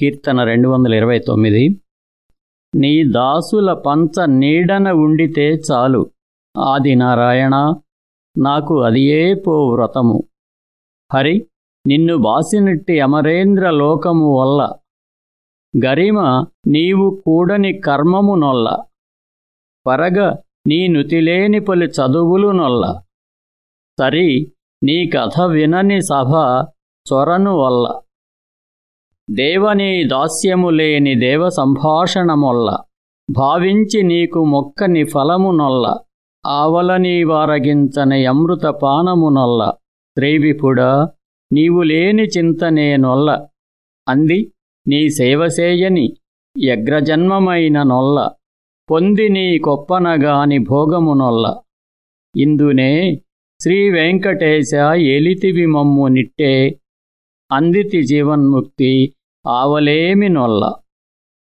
కీర్తన రెండు వందల ఇరవై తొమ్మిది. నీ దాసుల పంచ నీడన ఉండితే చాలు. ఆది నారాయణ నాకు అదియే పో వ్రతము? హరి నిన్ను బాసినట్టి అమరేంద్ర లోకము వల్ల. గరిమ నీవు కూడని కర్మము నొల్ల. పరగ నీ నుతిలేని పలు చదువులు నొల్ల. సరి నీ కథ వినని సభ చొరను వల్ల. దేవనీ దాస్యము లేని దేవ సంభాషణమొల్ల. భావించి నీకు మొక్కని ఫలమునొల్ల. ఆవలని వారగించని అమృత పానమునొల్ల. త్రైవిపుడా నీవు లేని చింతనేనొల్ల. అంది నీ సేవసేయని యగ్రజన్మమైన నొల్ల పొంది నీ కొప్పనగాని భోగమునొల్ల. ఇందునే శ్రీ వెంకటేశ మమ్ము నిట్టే. అందితి జీవన్ముక్తి ఆవలేమి నొల్ల.